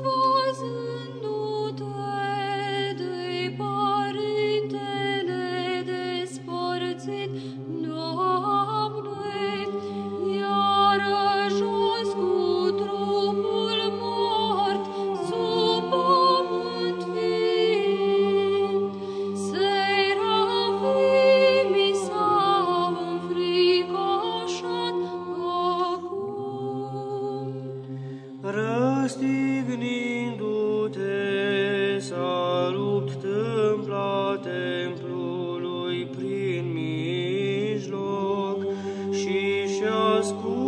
was templului prin mijloc și și ascund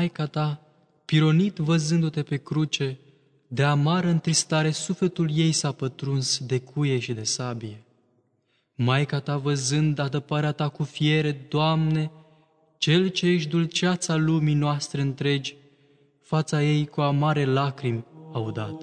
Maica ta, pironit văzându-te pe cruce, de amară întristare sufletul ei s-a pătruns de cuie și de sabie. Maica ta văzând adăparea ta cu fiere, Doamne, cel ce ești dulceața lumii noastre întregi, fața ei cu amare lacrimi a udat.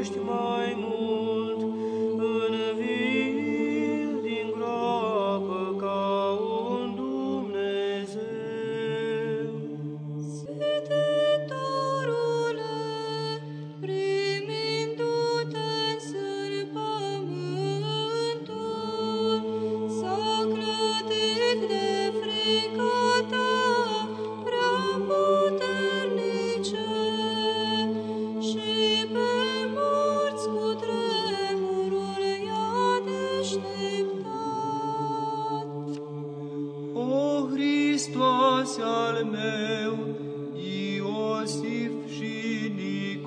ești mai mult. Hristos al meu, Iosif și Nicu.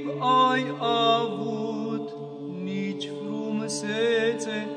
chip ai avut, nici frumusețe,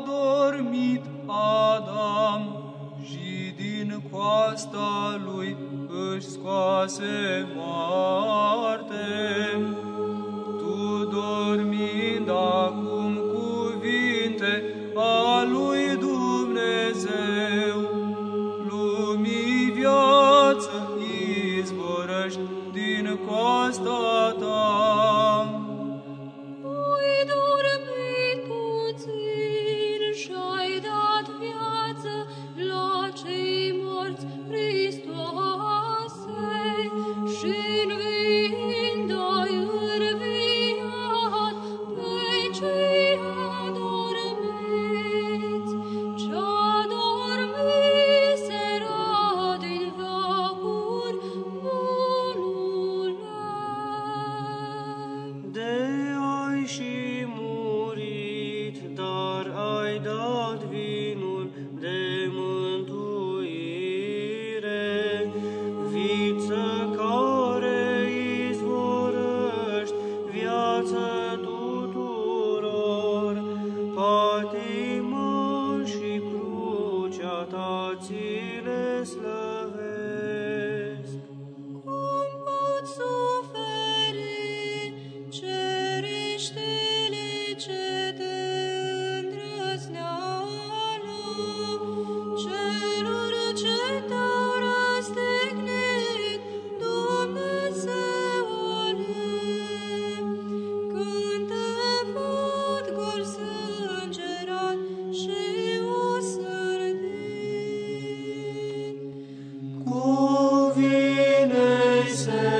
A dormit Adam și din coasta lui își scoase moarte. to say.